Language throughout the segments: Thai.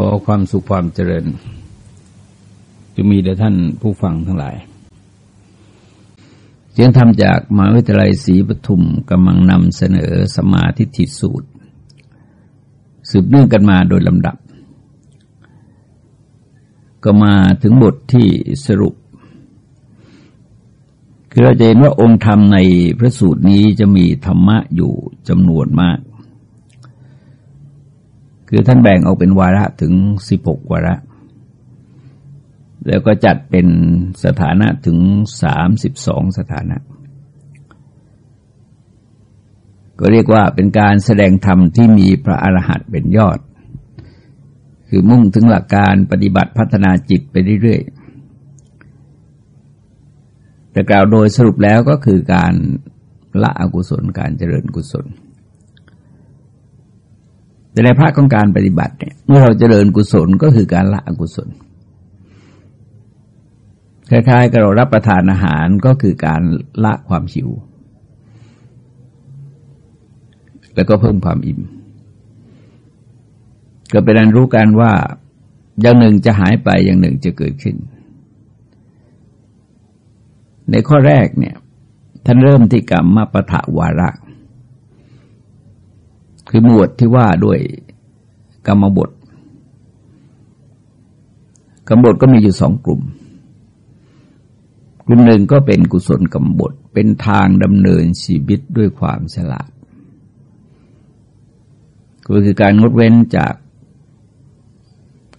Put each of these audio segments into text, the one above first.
ขอความสุขความเจริญ จะมีแด่ท่านผู้ฟังทั้งหลาย เสียงธรรมจากมหาวิทยาลัยศรีปทุมกำลังนำเสนอสมาธิทิสูตร สืบเนื่องกันมาโดยลำดับ ก็มาถึงบทที่สรุป คือเราจะเห็นว่าองค์ธรรมในพระสูตรนี้จะมีธรรมะอยู่จำนวนมาก คือท่านแบ่งออกเป็นวาระถึงสิบหกวาระ แล้วก็จัดเป็นสถานะถึงสามสิบสองสถานะ ก็เรียกว่าเป็นการแสดงธรรมที่มีพระอรหันต์เป็นยอด คือมุ่งถึงหลักการปฏิบัติพัฒนาจิตไปเรื่อยๆ แต่กล่าวโดยสรุปแล้วก็คือการละอกุศลการเจริญกุศล แต่ในภาคของการปฏิบัติเนี่ยเมื่อเราเจริญกุศลก็คือการละอกุศลคล้ายๆกับเรารับประทานอาหารก็คือการละความหิว แล้วก็เพิ่มความอิ่ม ก็เป็นอันรู้กันว่าอย่างหนึ่งจะหายไปอย่างหนึ่งจะเกิดขึ้น ในข้อแรกเนี่ยท่านเริ่มที่กรรมมาปะทะวาระ คือหมวดที่ว่าด้วยกรรมบทกรรมบทก็มีอยู่สองกลุ่ม กลุ่มหนึ่งก็เป็นกุศลกรรมบทเป็นทางดำเนินชีวิตด้วยความฉลาด ก็คือการงดเว้นจาก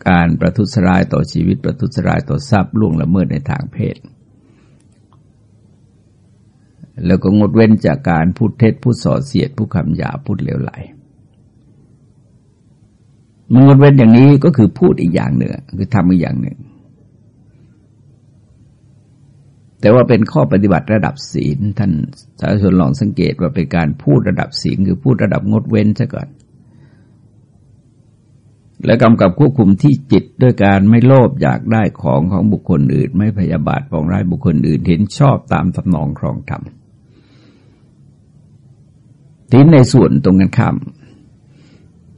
การประทุษร้ายต่อชีวิต ประทุษร้ายต่อทรัพย์ล่วงละเมิดในทางเพศ แล้วก็งดเว้นจากการพูดเท็จพูดส่อเสียดพูดคำหยาพูดเลวไหล มันงดเว้นอย่างนี้ก็คือพูดอีกอย่างหนึ่งคือทำอีกอย่างหนึ่ง แต่ว่าเป็นข้อปฏิบัติระดับศีล ท่านสาธารณชนลองสังเกตว่าเป็นการพูดระดับศีลคือพูดระดับงดเว้นซะก่อน และกำกับควบคุมที่จิตด้วยการไม่โลภอยากได้ของของบุคคลอื่น ไม่พยาบาทปองร้ายบุคคลอื่นเห็นชอบตามตำนองครองธรรมทีในส่วนตรงกันข้าม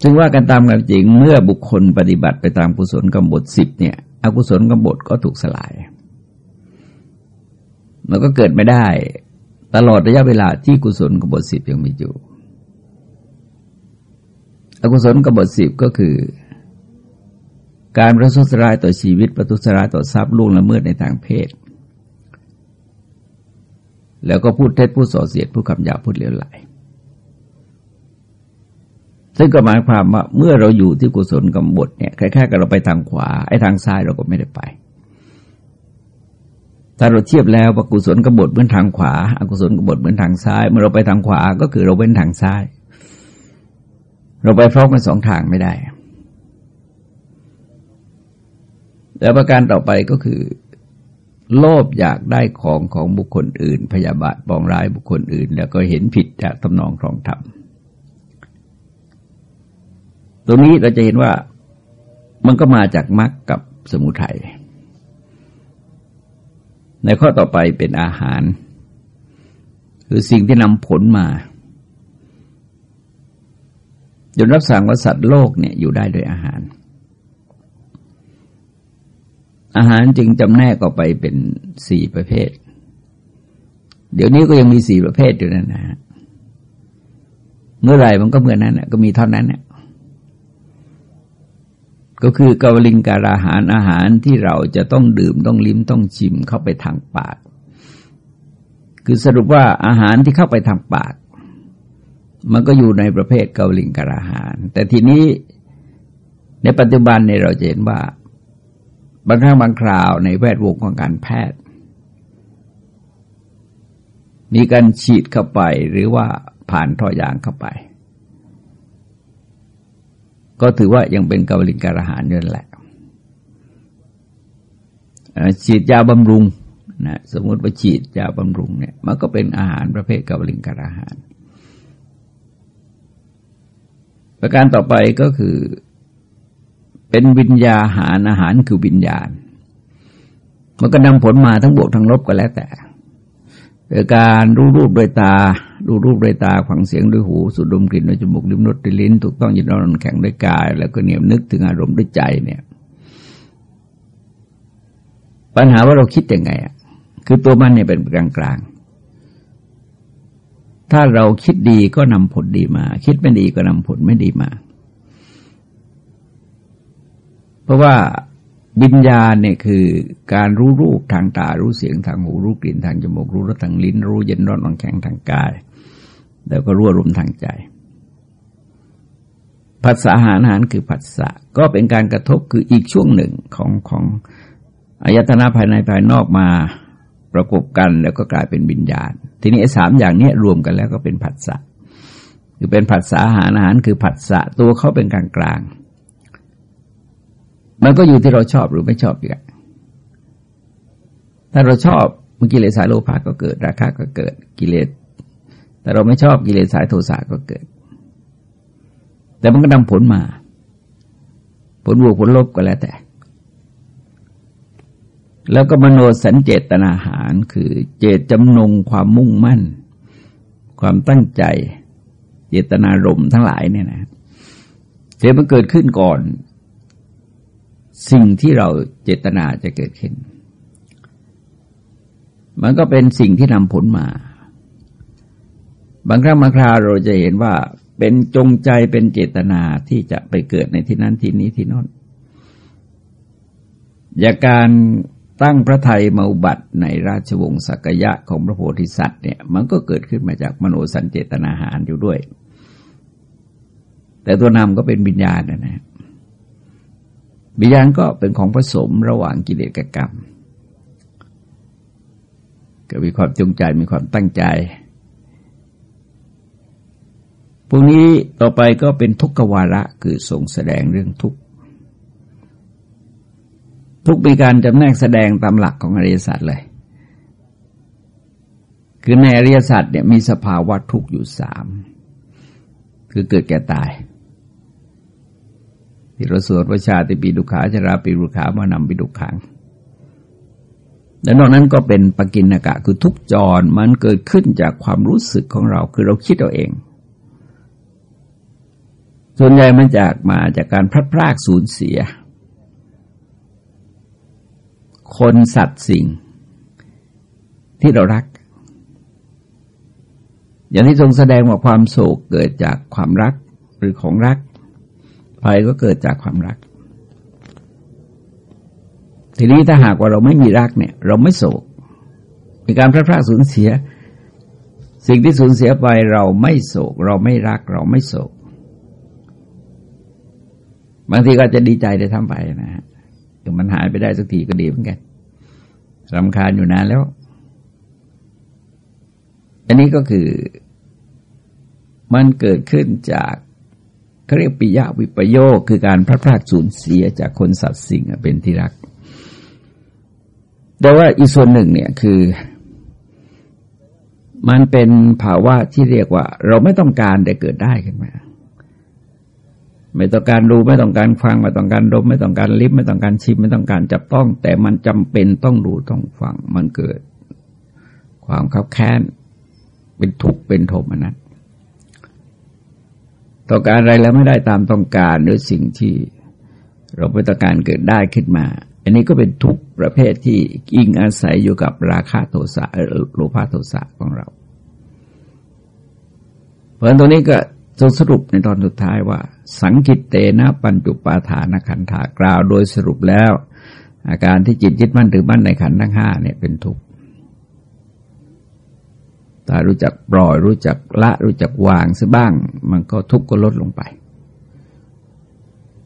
ซึ่งว่ากันตามกันจริงเมื่อบุคคลปฏิบัติไปตามกุศลกรรมบทสิบเนี่ย อกุศลกรรมบทก็ถูกสลายมันก็เกิดไม่ได้ ตลอดระยะเวลาที่กุศลกรรมบทสิบยังมีอยู่ อกุศลกรรมบทสิบก็คือ การประทุษร้ายต่อชีวิต ประทุษร้ายต่อทรัพย์ล่วงละเมิดในทางเพศ แล้วก็พูดเท็จพูดส่อเสียดพูดคำหยาพูดเลวไหล ซึ่งก็หมายความว่าเมื่อเราอยู่ที่กุศลกรรมบทเนี่ยคล้ายๆกับเราไปทางขวาไอ้ทางซ้ายเราก็ไม่ได้ไป ถ้าเราเทียบแล้วว่ากุศลกรรมบทเหมือนทางขวาอกุศลกรรมบทเหมือนทางซ้าย เมื่อเราไปทางขวาก็คือเราเว้นทางซ้าย เราไปพร้อมกันสองทางไม่ได้ แล้วประการต่อไปก็คือ โลภอยากได้ของของบุคคลอื่น พยาบาทปองร้ายบุคคลอื่น แล้วก็เห็นผิดจากตำนองครองธรรม ตรงนี้เราจะเห็นว่ามันก็มาจากมรรคกับสมุทัย ในข้อต่อไปเป็นอาหาร คือสิ่งที่นำผลมาจนรับสั่งว่าสัตว์โลกเนี่ยอยู่ได้โดยอาหาร อาหารจึงจำแนกออกไปเป็นสี่ประเภท เดี๋ยวนี้ก็ยังมีสี่ประเภทอยู่นั่นนะฮะเมื่อไรมันก็เมื่อนั้นก็มีเท่านั้นนี่ย ก็คือกาวลิงการอาหารอาหารที่เราจะต้องดื่มต้องลิ้มต้องชิมเข้าไปทางปาก คือสรุปว่าอาหารที่เข้าไปทางปาก มันก็อยู่ในประเภทเกาลิงการอาหาร แต่ทีนี้ในปัจจุบันในเราเห็นว่า บางครั้งบางคราวในแวดวงของการแพทย์ มีการฉีดเข้าไปหรือว่าผ่านท่อยางเข้าไป ก็ถือว่ายังเป็นกาวลิงการอาหารนั่นแหละฉีดยาบำรุงนะสมมติว่าฉีดยาบำรุงเนี่ยมันก็เป็นอาหารประเภทกาวลิงการอาหาร ประการต่อไปก็คือ เป็นวิญญาหารอาหารคือวิญญาณ มันก็นำผลมาทั้งบวกทั้งลบก็แล้วแต่โดยการรู้รูปโดยตา ดูรูปด้วยตาฟังเสียงด้วยหู สูดดมกลิ่นด้วยจมูกลิ้มรสด้วยลิ้น ถูกต้องยินร้อนแข็งด้วยกาย แล้วก็เหนียวนึกถึงอารมณ์ด้วยใจเนี่ย ปัญหาว่าเราคิดยังไงอะคือตัวมันเนี่ยเป็นกลางกลางถ้าเราคิดดีก็นำผลดีมา คิดไม่ดีก็นำผลไม่ดีมา เพราะว่าวิญญาณเนี่ยคือการรู้รูปทางตา รู้เสียงทางหู รู้กลิ่นทางจมูก รู้รสทางลิ้น รู้เย็นร้อนอ่อนแข็งทางกาย แล้วก็รู้อารมทางใจภาษาอาหารคือผัสสะก็เป็นการกระทบคืออีกช่วงหนึ่งของของอายตนะภายในภายนอกมาประกบกันแล้วก็กลายเป็นวิญญาณ ทีนี้ไอ้สามอย่างนี้รวมกันแล้วก็เป็นผัสสะคือเป็นผัสสะอาหารอาหารคือผัสสะตัวเขาเป็นกลางกลางมันก็อยู่ที่เราชอบหรือไม่ชอบอีกถ้าเราชอบเมื่อกิเลสสายโลภะก็เกิด ราคะก็เกิด กิเลส แต่เราไม่ชอบกิเลสสายโทสะก็เกิด แต่มันก็นำผลมา ผลบวกผลลบก็แล้วแต่ แล้วก็มโนสัญเจตนาหารคือเจตจำนงความมุ่งมั่น ความตั้งใจ เจตนารมทั้งหลายเนี่ยนะเดี๋ยวมันเกิดขึ้นก่อน สิ่งที่เราเจตนาจะเกิดขึ้น มันก็เป็นสิ่งที่นำผลมา บางครั้งบางคราวเราจะเห็นว่าเป็นจงใจเป็นเจตนาที่จะไปเกิดในที่นั้นที่นี้ที่นั่นอย่าการตั้งพระไทยมาอุบัติในราชวงศ์สักยะของพระโพธิสัตว์เนี่ยมันก็เกิดขึ้นมาจากมโนสัญเจตนาหารอยู่ด้วย แต่ตัวนำก็เป็นวิญญาณนะนะวิญญาณก็เป็นของผสมระหว่างกิเลสกับกรรมก็มีความจงใจมีความตั้งใจ พวกนี้ต่อไปก็เป็นทุกขวาระคือส่งแสดงเรื่องทุกข์ทุกมีการจำแนกแสดงตามหลักของอริยสัจเลย คือในอริยสัจเนี่ยมีสภาวะทุกข์อยู่สาม คือเกิดแก่ตายที่เราสวดว่าชาติปีดุขาชราปีดุขามานำปีดุขังและนอกนั้นก็เป็นปกินกะ คือทุกจรมันเกิดขึ้นจากความรู้สึกของเรา คือเราคิดเอาเอง ส่วนใหญ่มันจากมาจากการพลัดพรากสูญเสีย คนสัตว์สิ่ง ที่เรารัก อย่างที่ทรงแสดงว่าความโศกเกิดจากความรักหรือของรักภัยก็เกิดจากความรัก ทีนี้ถ้าหากว่าเราไม่มีรักเนี่ย เราไม่โศกมีการพลาดพลาดสูญเสีย สิ่งที่สูญเสียไปเราไม่โศก เราไม่รัก เราไม่โศก บางทีก็จะดีใจได้ทำไปนะฮะถึงมันหายไปได้สักทีก็ดีเหมือนกันรำคาญอยู่นานแล้ว อันนี้ก็คือ มันเกิดขึ้นจากเขาเรียกปิยะวิปโยคคือการพลาดพลาดสูญเสียจากคนสัตว์สิ่งเป็นที่รัก แต่ว่าอีกส่วนหนึ่งเนี่ยคือ มันเป็นภาวะที่เรียกว่า เราไม่ต้องการแต่เกิดได้ขึ้นมา ไม่ต้องการดูไม่ต้องการฟังไม่ต้องการดม ไม่ต้องการลิ้มไม่ต้องการชิมไม่ต้องการจับต้อง แต่มันจำเป็นต้องดูต้องฟัง มันเกิด ความขับแค้น เป็นทุกข์เป็นโทมนัสต้องการอะไรแล้วไม่ได้ตามต้องการด้วยสิ่งที่เราไม่ต้องการเกิดได้ขึ้นมา อันนี้ก็เป็นทุกประเภทที่อิงอาศัยอยู่กับราคะโทสะโลภะโทสะของเรา เพราะตรงนี้ก็ จะสรุปในตอนสุดท้ายว่า สังกิตเตนะปัญจุปาทานขันธากล่าวโดยสรุปแล้ว อาการที่จิตยึดมั่นถือมั่นในขันธ์ทั้งห้าเนี่ยเป็นทุกข์ถ้ารู้จักปล่อยรู้จักละรู้จักวางซะบ้าง มันก็ทุกข์ก็ลดลงไป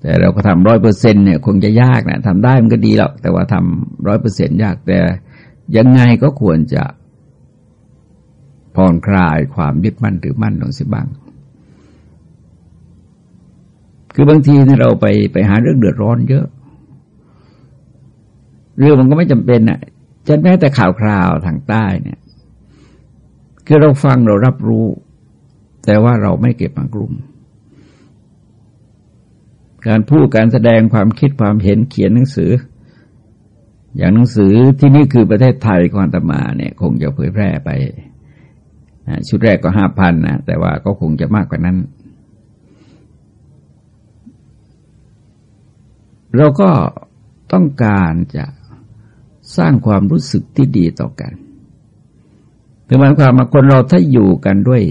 แต่เราก็ทำร้อยเปอร์เซ็นเนี่ยคงจะยากนะทำได้มันก็ดีหรอกแต่ว่าทำร้อยเปอร์เซ็นยากแต่ยังไงก็ควรจะผ่อนคลายความยึดมั่นหรือมั่นลงสิบ้าง คือบางทีเราไปไปหาเรื่องเดือดร้อนเยอะ เรื่องมันก็ไม่จำเป็นอะจะแม้แต่ข่าวคราวทางใต้เนี่ย คือเราฟังเรารับรู้ แต่ว่าเราไม่เก็บมากลุ่ม การพูดการแสดงความคิดความเห็นเขียนหนังสือ อย่างหนังสือที่นี่คือประเทศไทยก่อนตมาเนี่ย คงจะเผยแพร่ไปชุดแรกก็ห้าพันนะแต่ว่าก็คงจะมากกว่านั้น เราก็ต้องการจะสร้างความรู้สึกที่ดีต่อกันคือหมายความว่าคนเราถ้าอยู่กันด้วย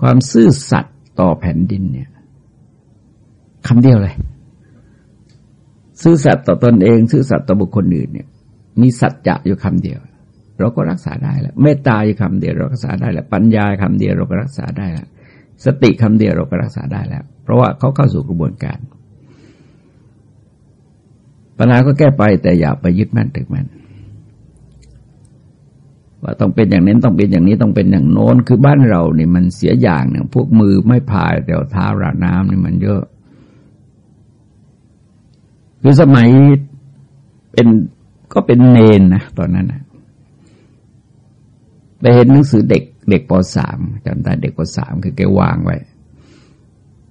ความซื่อสัตย์ต่อแผ่นดินเนี่ยคำเดียวเลย ซื่อสัตย์ต่อตอนเอง ซื่อสัตย์ต่อบุคคลอื่นเนี่ย มีสัจจะอยู่คำเดียว เราก็รักษาได้แล้วเมตตาอยู่คำเดียวเรารักษาได้แล้วปัญญาคำเดียวเราก็รักษาได้แล้วสติคำเดียวเราก็รักษาได้แล้ว เพราะว่าเขาเข้าสู่กระบวนการ ปัญหาก็แก้ไปแต่อย่าไปยึดมั่นถึงมันว่าต้องเป็นอย่างนี้ต้องเป็นอย่างนี้ต้องเป็นอย่างโน้นคือบ้านเราเนี่ยมันเสียอย่างหนึ่งพวกมือไม่พายแต่เท้าราน้ำนี่มันเยอะคือสมัยเป็นก็เป็นเนนนะตอนนั้นนะไปเห็นหนังสือเด็กเด็กปสามจำได้เด็กปสามคือแกวางไว้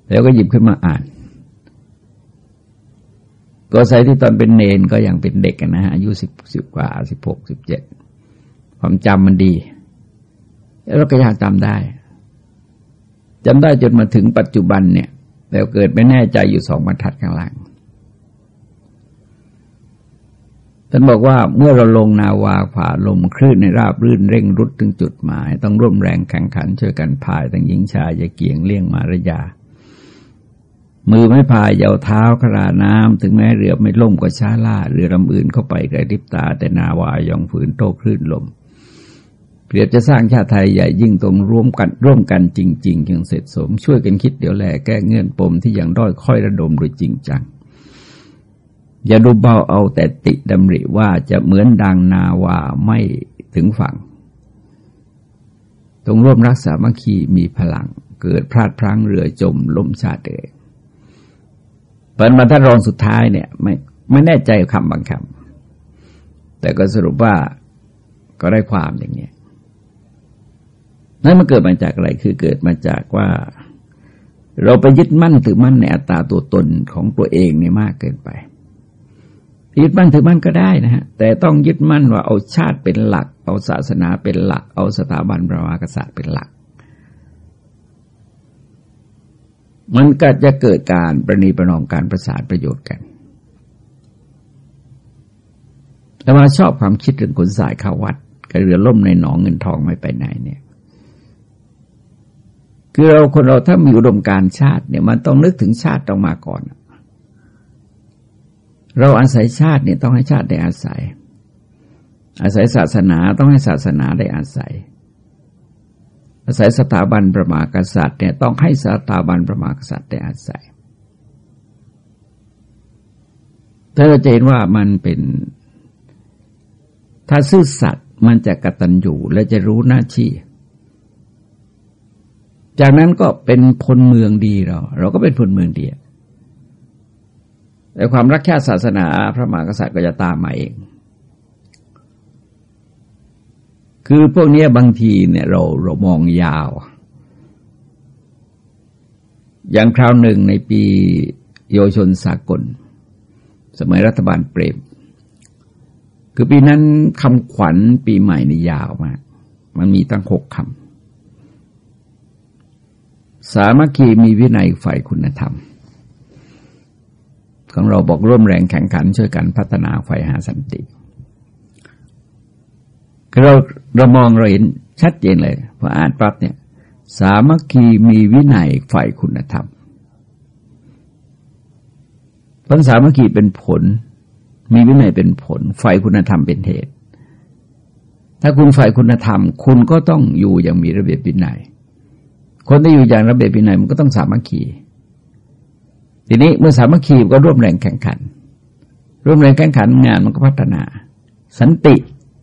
แล้วก็หยิบขึ้นมาอ่าน ก็ใส่ที่ตอนเป็นเนนก็ยังเป็นเด็กนะฮะอายุสิบสิบกว่าสิบหกสิบเจ็ดความจำมันดี แล้วก็ยังจำได้จำได้จนมาถึงปัจจุบันเนี่ยแล้วเกิดไม่แน่ใจอยู่สองบรรทัดข้างล่างท่านบอกว่าเมื่อเราลงนาวาผ่าลมคลื่นในราบรื่นเร่งรุดถึงจุดหมาย ต้องร่วมแรงแข่งขันช่วยกันพายทั้งหญิงชายอย่าเกี่ยงเลี่ยงมารยา มือไม่พายยาวเท้าขราน้ำถึงแม้เรือไม่ล่มก็ช้าล่า เรือลำอื่นเข้าไปไกลริบตา แต่นาวายองฝืนโต้คลื่นลม เปรียบจะสร้างชาติไทยใหญ่ยิ่งตรงร่วมกันร่วมกันจริงๆยังเสร็จสม ช่วยกันคิดเดี๋ยวแลแก้เงื่อนปมที่ยังด้อยค่อยระดมโดยจริงจัง อย่าดูเบาเอาแต่ติดำริว่าจะเหมือนดังนาวาไม่ถึงฝั่งตรงร่วมรักษามัคคีมีพลังเกิดพลาดพลั้งเรือจมล่มชาติเอง ผลบรรทัดรองสุดท้ายเนี่ย ไม่ไม่แน่ใจคำบางคำแต่ก็สรุปว่าก็ได้ความอย่างนี้นั่นมันเกิดมาจากอะไรคือเกิดมาจากว่า เราไปยึดมั่นถือมั่นในอัตตาตัวตนของตัวเองเนี่ยมากเกินไป ยึดมั่นถือมั่นก็ได้นะฮะแต่ต้องยึดมั่นว่าเอาชาติเป็นหลัก เอาศาสนาเป็นหลัก เอาสถาบันประวากษัตริย์เป็นหลัก มันก็จะเกิดการประนีประนอมการประสานประโยชน์กันแต่ว่าชอบความคิดเรื่องขนสายข้าวัดกับเรือล่มในหนองเงินทองไม่ไปไหนเนี่ย คือเราคนเราถ้ามีอุดมการชาติเนี่ย มันต้องนึกถึงชาติต้องมาก่อน เราอาศัยชาติเนี่ยต้องให้ชาติได้อาศัย อาศัยศาสนาต้องให้ศาสนาได้อาศัย อาศัยสถาบันประมากษัตริย์เนี่ยต้องให้สถาบันประมากษัตริย์ได้อาศัยถ้าเราจะเห็นว่ามันเป็น ถ้าซื่อสัตย์มันจะกระตัญญูและจะรู้หน้าที่ จากนั้นก็เป็นพลเมืองดีเรา เราก็เป็นพลเมืองดีแต่ความรักชาติศาสนาพระมหากษัตริย์ก็จะตามมาเอง คือพวกนี้บางทีเนี่ยเราเรามองยาว อย่างคราวหนึ่งในปีโยชนสากล สมัยรัฐบาลเปรม คือปีนั้นคำขวัญปีใหม่นี่ยาวมาก มันมีตั้งหกคำ สามัคคีมีวินัยฝ่ายคุณธรรม ของเราบอกร่วมแรงแข่งขันช่วยกันพัฒนาฝ่ายหาสันติเเราเรามองเราเห็นชัดเจนเลยพออ่านปั๊บเนี่ย สามัคคีมีวินัยฝ่ายคุณธรรมพันสามัคคีเป็นผล มีวินัยเป็นผลฝ่ายคุณธรรมเป็นเหตุ ถ้าคุณฝ่ายคุณธรรม คุณก็ต้องอยู่อย่างมีระเบียบวินัยคนที่อยู่อย่างระเบียบวินัยมันก็ต้องสามัคคีทีนี้เมื่อสามัคคีก็ร่วมแรงแข่งขัน ร่วมแรงแข่งขันงานมันก็พัฒนา สันติ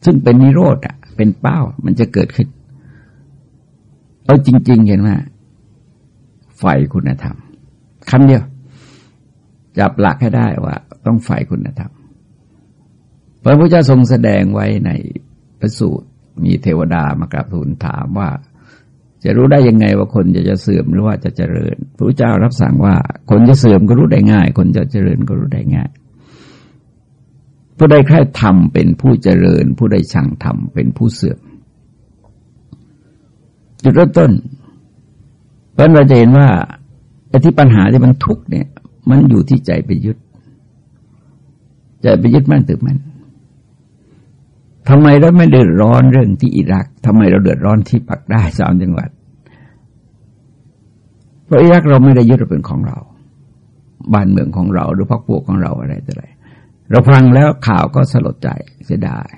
ซึ่งเป็นนิโรธอะ เป็นเป้ามันจะเกิดขึ้นเอาจริง ๆ เห็นไหมไฟคุณธรรมคำเดียว จับหลักให้ได้ว่า ต้องไฟคุณธรรมพระพุทธเจ้าทรงแสดงไว้ในพระสูตร มีเทวดามากราบทูลถามว่า จะรู้ได้ยังไงว่าคนจะจะเสื่อมหรือว่าจะเจริญพระเจ้ารับสั่งว่า คนจะเสื่อมก็รู้ได้ง่าย คนจะเจริญก็รู้ได้ง่าย ผู้ใดใครทำเป็นผู้เจริญ ผู้ใดชังทำเป็นผู้เสื่อมจุดเริ่มต้นเพราะเราจะเห็นว่าไอ้ที่ปัญหาที่มันทุกเนี่ย มันอยู่ที่ใจไปยึด ใจไปยึดมั่นถือมั่นทำไมเราไม่เดือดร้อนเรื่องที่อิรักทำไมเราเดือดร้อนที่ปักได้สามจังหวัด เพราะอิรักเราไม่ได้ยึดเป็นของเรา บ้านเมืองของเราหรือพรรคพวกของเราอะไรต่ออะไร เราฟังแล้วข่าวก็สลดใจเสียดาย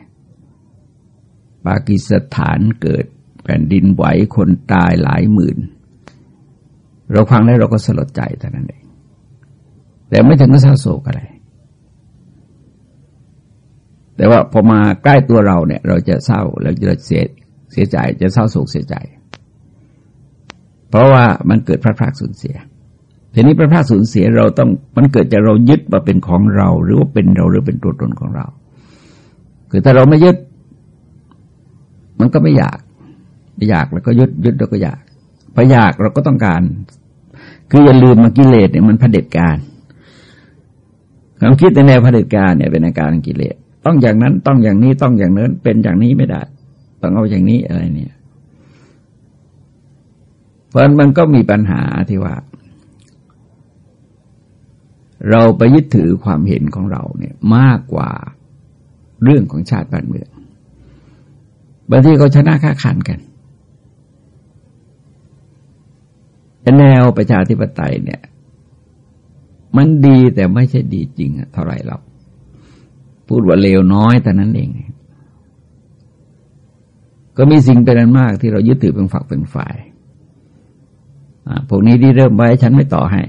ปากีสถานเกิดแผ่นดินไหวคนตายหลายหมื่น เราฟังแล้วเราก็สลดใจแต่นั้นเอง แต่ไม่ถึงกับเศร้าโศกอะไร แต่ว่าพอมาใกล้ตัวเราเนี่ย เราจะเศร้าเราจะเสียเสียใจ จะเศร้าโศกเสียใจ เพราะว่ามันเกิดพระพรากสูญเสีย ทีนี้พระพรากสูญเสียเราต้องมันเกิดจากเรายึดมาเป็นของเรา หรือว่าเป็นเราหรือเป็นตัวตนของเรา คือถ้าเราไม่ยึด มันก็ไม่อยากไม่อยากแล้วก็ยึดยึดแล้วก็อยากพออยากเราก็ต้องการ คืออย่าลืมมากิเลสเนี่ยมันผด็จการความคิดในแนวผด็จการเนี่ยเป็นอาการกิเลสต้องอย่างนั้นต้องอย่างนี้ต้องอย่างนั้นเป็นอย่างนี้ไม่ได้ ต้องเอาอย่างนี้อะไรเนี่ยเพราะมันก็มีปัญหาที่ว่า เราไปยึดถือความเห็นของเราเนี่ยมากกว่าเรื่องของชาติบ้านเมืองบางทีเขาชนะค้าขันกันแนวประชาธิปไตยเนี่ย มันดีแต่ไม่ใช่ดีจริงเท่าไรหรอกพูดว่าเลวน้อยแต่นั้นเอง ก็มีสิ่งเป็นอันมากที่เรายึดถือเป็นฝักเป็นฝ่ายพวกนี้ที่เริ่มไว้ฉันไม่ต่อให้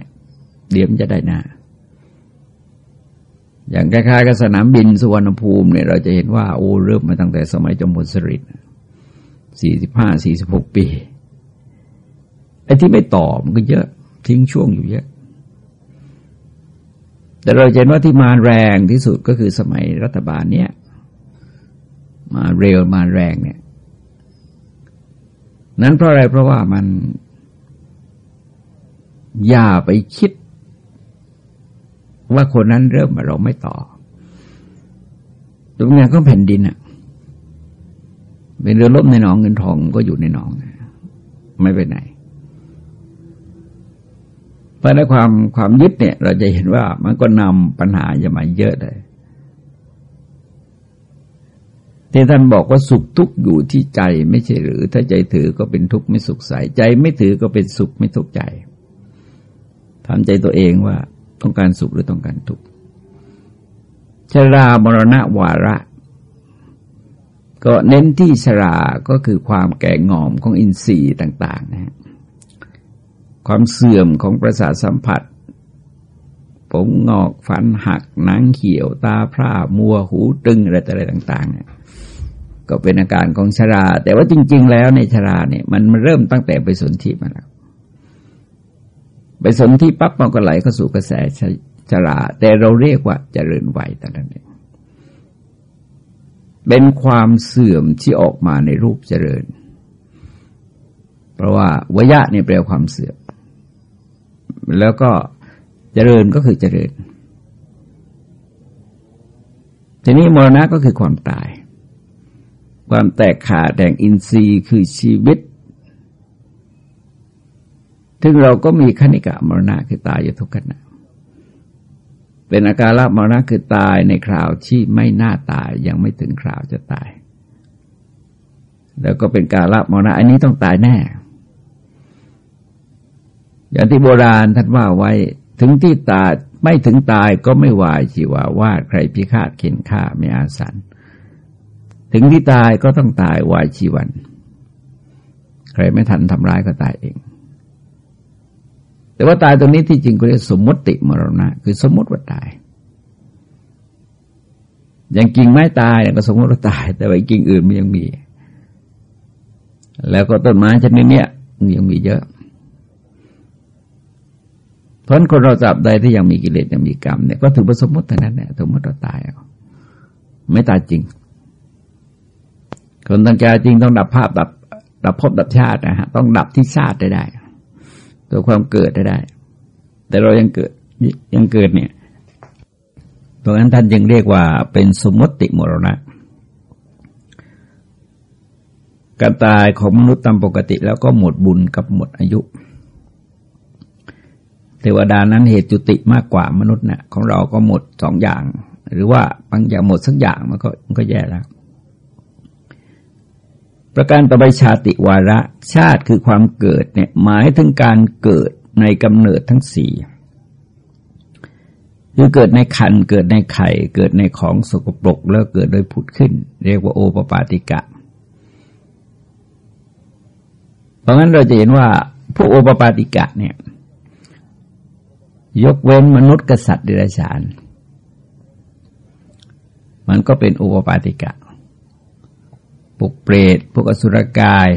เดี๋ยวมันจะได้หน้า อย่างคล้ายๆกับสนามบินสุวรรณภูมิเนี่ยเราจะเห็นว่า โอ้เริ่มมาตั้งแต่สมัยจอมพลสฤษดิ์สี่สิบห้าสี่สิบหกปีไอ้ที่ไม่ต่อมันก็เยอะทิ้งช่วงอยู่เยอะ แต่เราเห็นว่าที่มาแรงที่สุดก็คือสมัยรัฐบาลเนี้ยมาเร็วมาแรงเนี่ย นั้นเพราะอะไรเพราะว่ามัน อย่าไปคิด ว่าคนนั้นเริ่มมาเราไม่ต่อตรงนี้ก็แผ่นดินอะเป็นเรือล่มในหนองเงินทองก็อยู่ในหนอง ไม่ไปไหนเพราะในความความยึดเนี่ย เราจะเห็นว่ามันก็นำปัญหาจะมาเยอะเลยที่ท่านบอกว่าสุขทุกข์อยู่ที่ใจไม่ใช่หรือ ถ้าใจถือก็เป็นทุกข์ไม่สุขใสใจไม่ถือก็เป็นสุขไม่ทุกข์ใจทำใจตัวเองว่า ต้องการสุขหรือต้องการทุกข์ชรามรณะวาระ ก็เน้นที่ชราก็คือความแก่งอมของอินทรีย์ต่าง ๆ นะฮะความเสื่อมของประสาทสัมผัส ผมงอกฟันหักหนังเขียวตาพร่ามัวหูตึงอะไรอะไรต่าง ๆ ก็เป็นอาการของชรา แต่ว่าจริง ๆ แล้วในชราเนี่ยมันเริ่มตั้งแต่ไปสนธิมาแล้ว ไปสนธิปั๊บมันก็ไหลเข้าสู่กระแสชรา แต่เราเรียกว่าเจริญวัยแต่นั้นเองเป็นความเสื่อมที่ออกมาในรูปเจริญ เพราะว่าวยะเนี่ยแปลความเสื่อม แล้วก็เจริญก็คือเจริญ ทีนี้มรณะก็คือความตาย ความแตกขาดแห่งอินทรีย์คือชีวิต ซึ่งเราก็มีคณิกะมรณะคือตายอยู่ทุกขณะ เป็นอาการละมรณะคือตายในคราวที่ไม่น่าตายยังไม่ถึงคราวจะตาย แล้วก็เป็นการละมรณะ อันนี้ต้องตายแน่ อย่างที่โบราณท่านว่าไว้ถึงที่ตายไม่ถึงตายก็ไม่วายชีวาว่าใครพิฆาตเข็นฆ่าไม่อาสันถึงที่ตายก็ต้องตายวายชีวัน ใครไม่ทันทำร้ายก็ตายเอง แต่ว่าตายตรงนี้ที่จริงก็เรียกสมมติมรณะ คือสมมติว่าตาย อย่างกิ่งไม้ตายเนี่ยก็สมมติว่าตาย แต่ว่ากิ่งอื่นมันยังมี แล้วก็ต้นไม้ชนิดนี้มันยังมีเยอะเพราะคนเราจับใดที่ยังมีกิเลสยังมีกรรมเนี่ยก็ถือว่าสมมติเท่านั้นแหละสมมติเราตายเอาไม่ตายจริง คนตั้งใจจริงต้องดับภาพดับดับภพดับชาตินะฮะต้องดับที่ชาติได้ได้ ตัวความเกิดได้ได้ แต่เรายังเกิดยังเกิดเนี่ยตรงนั้นท่านยังเรียกว่าเป็นสมมติมรณะ การตายของมนุษย์ตามปกติแล้วก็หมดบุญกับหมดอายุ เทวดานั้นเหตุจุติมากกว่ามนุษย์เนะ่ยของเราก็หมดสองอย่าง หรือว่าบางอย่างหมดสักอย่างมันก็มันก็แย่แล้ว ประการต่อไปชาติวาระชาติคือความเกิดเนี่ยหมายถึงการเกิดในกำเนิดทั้งสี่คือเกิดในคันเกิดในไข่ เกิดในของสกปรกแล้วเกิดโดยผุดขึ้น เรียกว่าโอปปาติกะ เพราะงั้นเราจะเห็นว่าพวกโอปปาติกะเนี่ย ยกเว้นมนุษย์กษัตริย์เดรัจฉาน มันก็เป็นโอปปาติกะ วกเปรต พวกอสุรกาย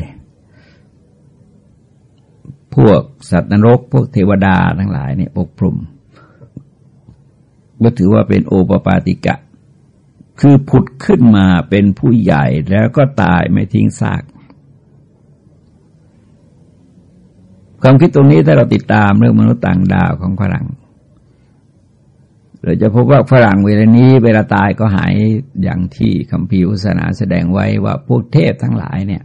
พวกสัตว์นรก พวกเทวดาทั้งหลายเนี่ยปกพรมก็ถือว่าเป็นโอปปาติกะ คือผุดขึ้นมาเป็นผู้ใหญ่แล้วก็ตายไม่ทิ้งซาก ความคิดตรงนี้ถ้าเราติดตามเรื่องมนุษย์ต่างดาวของฝรั่ง เราจะพบว่าฝรั่งเวลานี้เวลาตายก็หายอย่างที่คำพิวศาสนาแสดงไว้ว่าพวกเทพทั้งหลายเนี่ย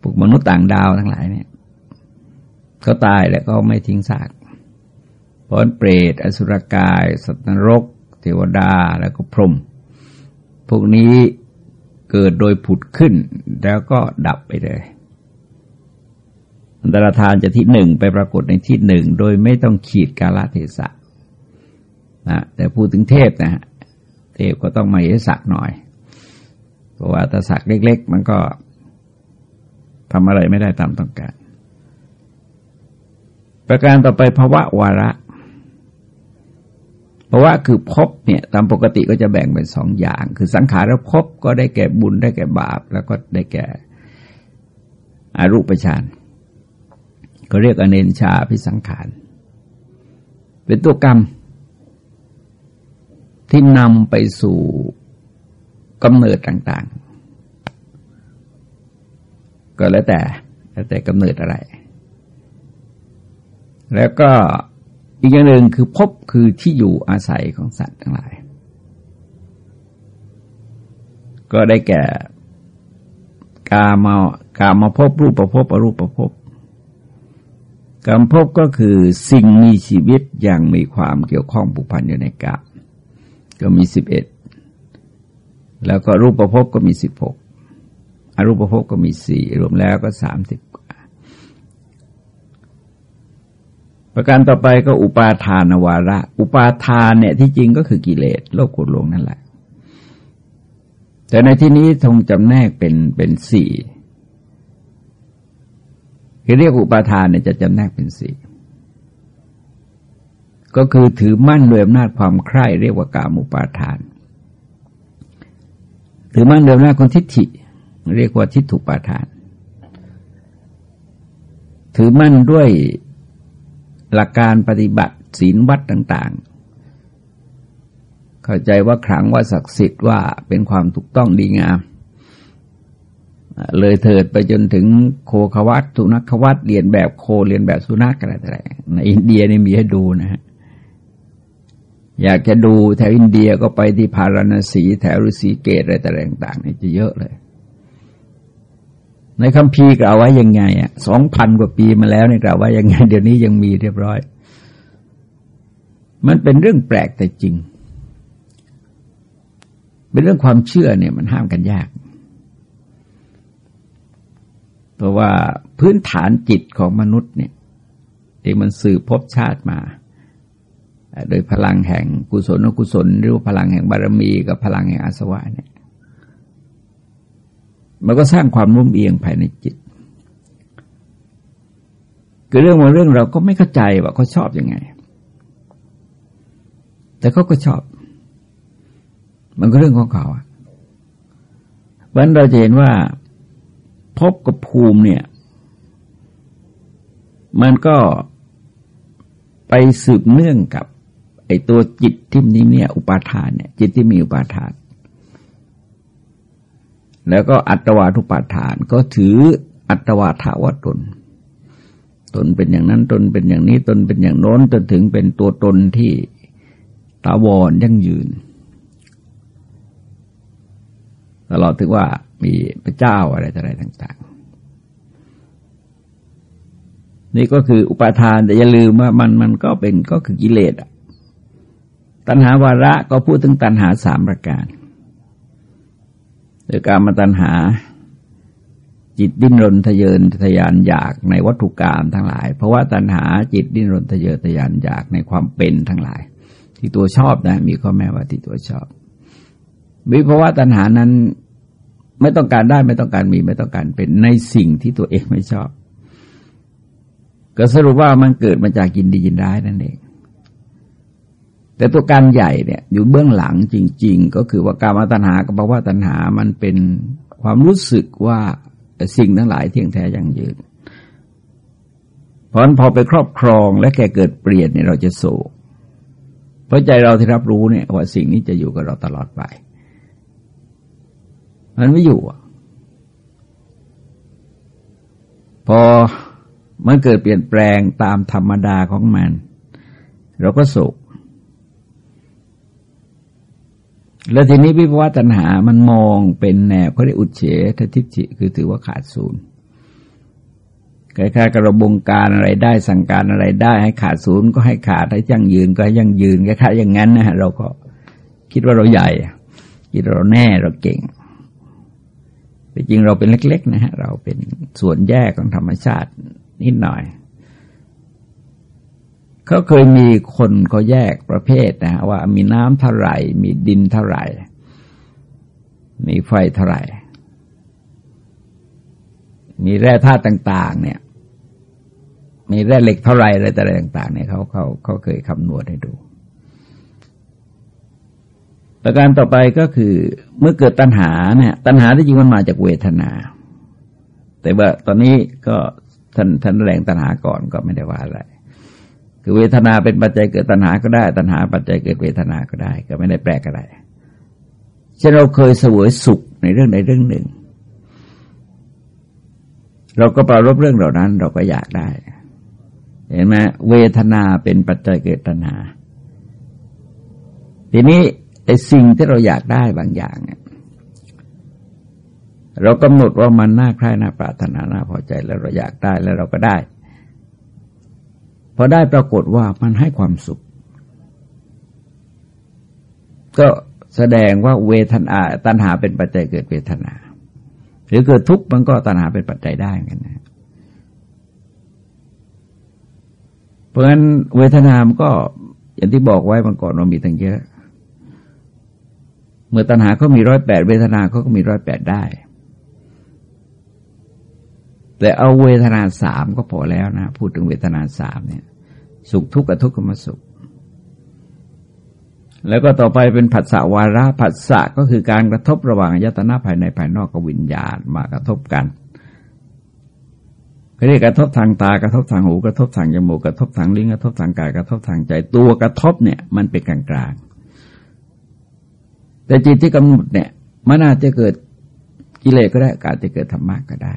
พวกมนุษย์ต่างดาวทั้งหลายเนี่ยก็ตายแล้วก็ไม่ทิ้งซากพราะเปรตอสุรกาย สัตว์นรก เทวดาแล้วก็พรหมพวกนี้เกิดโดยผุดขึ้น แล้วก็ดับไปเลยอันตรธานจะที่หนึ่งไปปรากฏในที่หนึ่งโดยไม่ต้องขีดกาลเทศะ นะแต่พูดถึงเทพนะฮะเทพก็ต้องมาเหสักหน่อย เพราะว่าตาสักเล็ก ๆ มันก็ทำอะไรไม่ได้ตามต้องการ ประการต่อไปภาวะวาระเพราว่าคือภพเนี่ยตามปกติก็จะแบ่งเป็นสองอย่าง คือสังขารภพก็ได้แก่บุญได้แก่บาป แล้วก็ได้แก่อารูปฌานก็เรียกอเนนชาพิสังขาร เป็นตัวกรรม ที่นำไปสู่กำเนิดต่าง ๆ ก็แล้วแต่แล้วแต่กำเนิดอะไร แล้วก็อีกอย่างหนึ่งคือพบคือที่อยู่อาศัยของสัตว์ทั้งหลาย ก็ได้แก่กามากามาพบรูปประพบอรูปประพบกามพบก็คือสิ่งมีชีวิตอย่างมีความเกี่ยวข้องผูกพันอยู่ในกาม ก็มีสิบเอ็ดแล้วก็รูปประพบก็มีสิบหกอรูปประพบก็มีสี่รวมแล้วก็สามสิบประการต่อไปก็อุปาทานวาระ อุปาทานเนี่ยที่จริงก็คือกิเลสโลภโกรลงนั่นแหละ แต่ในที่นี้ทงจำแนกเป็นเป็นสี่คือเรียกอุปาทานเนี่ยจะจำแนกเป็นสี่ ก็คือถือมั่นด้วยอำนาจความใคร่เรียกว่ากามุปาทาน ถือมั่นด้วยอำนาจคนทิฏฐิ เรียกว่าทิฏฐุปาทาน ถือมั่นด้วยหลักการปฏิบัติศีลวัดต่าง ๆ เข้าใจว่าขลังว่าศักดิ์สิทธิ์ว่าเป็นความถูกต้องดีงาม เลยเถิดไปจนถึงโคขวัตสุนัขวัตเรียนแบบโคเรียนแบบสุนัขอะไรต่างๆในอินเดียนี่มีให้ดูนะฮะ อยากจะดูแถวอินเดียก็ไปที่พาราณสีแถวฤษีเกตอะไรต่างๆนี่จะเยอะเลย ในคำพีกล่าวไว้ยังไงอะสองพันกว่าปีมาแล้วเนี่ยกล่าวไว้ยังไง เดี๋ยวนี้ยังมีเรียบร้อย มันเป็นเรื่องแปลกแต่จริง เป็นเรื่องความเชื่อเนี่ยมันห้ามกันยากเพราะว่าพื้นฐานจิตของมนุษย์เนี่ยที่มันสืบพบชาติมา โดยพลังแห่งกุศลอกุศล หรือพลังแห่งบารมีกับพลังแห่งอาสวะเนี่ยมันก็สร้างความนุ่มเอียงภายในจิต คือเรื่องบางเรื่องเราก็ไม่เข้าใจว่าเขาชอบอยังไง แต่เขาก็ชอบ มันก็เรื่องของเขาอะวันเราจะเห็นว่าพบกับภูมิเนี่ย มันก็ไปสืบเนื่องกับ ไอ้ตัวจิตที่นี้เนี่ยอุปาทานเนี่ยจิตที่มีอุปาทาน แล้วก็อัตวาทุปาทานก็ถืออัตวาทาวตน ตนเป็นอย่างนั้นตนเป็นอย่างนี้ตนเป็นอย่างโน้นจนถึงเป็นตัวตนที่ตาวรยั่งยืนตลอดถึงว่ามีพระเจ้าอะไรอะไรต่าง ๆ นี่ก็คืออุปาทานแต่อย่าลืมว่ามันมันก็เป็นก็คือกิเลสอะ ตัณหาวาระก็พูดถึงตัณหาสามประการโดยการมาตัณหา จิตดิ้นรนทะเยนทะยานอยากในวัตถุกรรมทั้งหลาย เพราะว่าตัณหาจิตดิ้นรนทะเยอทะยานอยากในความเป็นทั้งหลาย ที่ตัวชอบนะ มีข้อแม้ว่าที่ตัวชอบวิภาวะตัณหานั้นไม่ต้องการได้ไม่ต้องการมีไม่ต้องการเป็นในสิ่งที่ตัวเองไม่ชอบ ก็สรุปว่ามันเกิดมาจากกินดียินร้ายนั่นเอง แต่ตัวการใหญ่เนี่ยอยู่เบื้องหลังจริง ๆ ก็คือว่าการมาตัณหากับภาวะตัณหามันเป็นความรู้สึกว่าสิ่งทั้งหลายเที่ยงแท้ยั่งยืน เพราะฉะนั้นพอไปครอบครองและแกเกิดเปลี่ยนเนี่ยเราจะโศกเพราะใจเราที่รับรู้เนี่ยว่าสิ่งนี้จะอยู่กับเราตลอดไป มันไม่อยู่พอมันเกิดเปลี่ยนแปลงตามธรรมดาของมัน เราก็สุข แล้วทีนี้วิภวตัณหามันมองเป็นแนวเขาเรียกอุเฉททิจิคือถือว่าขาดศูนย์คล้ายๆกระบงการอะไรได้สั่งการอะไรได้ให้ขาดศูนย์ก็ให้ขาดให้ยั่งยืนก็ให้ยั่งยืนคล้ายๆอย่างนั้นนะฮะเราก็คิดว่าเราใหญ่คิดเราแน่เราเก่งแต่จริงเราเป็นเล็ก ๆ นะฮะเราเป็นส่วนแยกของธรรมชาตินิดหน่อย เขาเคยมีคนเขาแยกประเภทนะว่ามีน้ำเท่าไหร่ มีดินเท่าไหร่ มีไฟเท่าไหร่ มีแร่ธาตุต่าง ๆ เนี่ย มีแร่เหล็กเท่าไหร่อะไรแต่อะไรต่าง ๆ เนี่ยเขาเขาเขาเคยคำนวณให้ดู ประการต่อไปก็คือเมื่อเกิดตัณหาเนี่ย ตัณหาที่จริงมันมาจากเวทนา แต่ว่าตอนนี้ก็ท่านท่านแรงตัณหาก่อนก็ไม่ได้ว่าอะไร คือเวทนาเป็นปัจจัยเกิดตัณหาก็ได้ ตัณหาปัจจัยเกิดเวทนาก็ได้ ก็ไม่ได้แปลกอะไรเช่นเราเคยเสวยสุขในเรื่องใดเรื่องหนึ่ง เราก็ปรารบเรื่องเหล่านั้น เราก็อยากได้ เห็นไหมเวทนาเป็นปัจจัยเกิดตัณหา ทีนี้ไอ้สิ่งที่เราอยากได้บางอย่างเนี่ยเรากำหนดว่ามันน่าใคร่น่าปรารถนาน่าพอใจแล้วเราอยากได้แล้วเราก็ได้ พอได้ปรากฏว่ามันให้ความสุข ก็แสดงว่าเวทนาตัณหาเป็นปัจจัยเกิดเวทนา หรือเกิดทุกข์มันก็ตัณหาเป็นปัจจัยได้กันนะเพราะฉะนั้นเวทนามก็อย่างที่บอกไว้มันก่อนว่ามีตั้งเยอะ เมื่อตัณหาเขามีร้อยแปดเวทนาเขาก็มีร้อยแปดได้ แต่เอาเวทนาสามก็พอแล้วนะ พูดถึงเวทนาสามเนี่ย สุขทุกข์กับทุกข์กมาสุข แล้วก็ต่อไปเป็นผัสสะวาระผัสสะก็คือการกระทบระหว่างยตนาภายในภายนอกกับวิญญาณมากระทบกันเรียกกระทบทางตากระทบทางหูกระทบทางจมูกกระทบทางลิ้นกระทบทางกายกระทบทางใจ ตัวกระทบเนี่ยมันเป็นกลางกลางแต่จิตที่กำหนดเนี่ยมันอาจจะเกิดกิเลสก็ได้อาจจะเกิดธรรมะก็ได้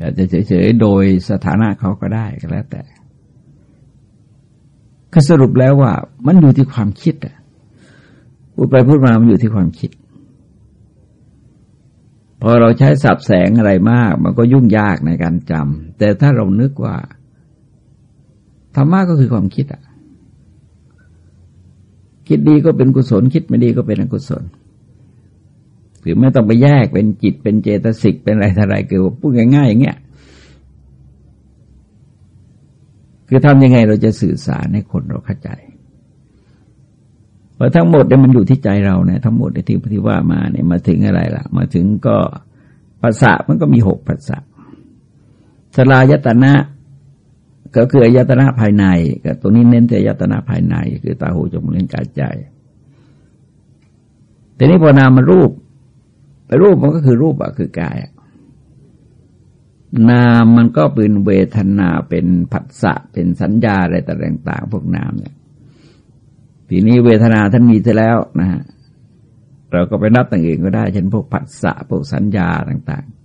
อาจจะเฉยๆโดยสถานะเขาก็ได้ก็แล้วแต่ก็สรุปแล้วว่า มันอยู่ที่ความคิดอะพูดไปพูดมามันอยู่ที่ความคิด พอเราใช้สับแสงอะไรมาก มันก็ยุ่งยากในการจำแต่ถ้าเรานึกว่าธรรมะก็คือความคิดอะคิดดีก็เป็นกุศล คิดไม่ดีก็เป็นอกุศล คือไม่ต้องไปแยกเป็นจิตเป็นเจตสิกเป็นอะไรอะไรคือพูดง่ายๆอย่างเงี้ยคือทำยังไงเราจะสื่อสารให้คนเราเข้าใจเพราะทั้งหมดเนี่ยมันอยู่ที่ใจเราเนี่ยทั้งหมดในที่ที่ว่ามาเนี่ยมาถึงอะไรล่ะ มาถึงก็ภาษามันก็มีหกภาษาสลายตนะก็คืออายตนะภายในก็ตรงนี้เน้นแต่อายตนะภายใน คือตาหูจมูกลิ้นกายใจแต่นี้พอนามารูป รูปมันก็คือรูปอะคือกายนามมันก็เป็นเวทนาเป็นผัสสะเป็นสัญญาอะไรต่างๆพวกนามเนี่ยทีนี้เวทนาท่านมีเสแล้วนะฮะเราก็ไปนับต่างอื่นก็ได้ เช่นพวกผัสสะพวกสัญญาต่าง ๆ